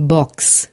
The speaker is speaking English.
box.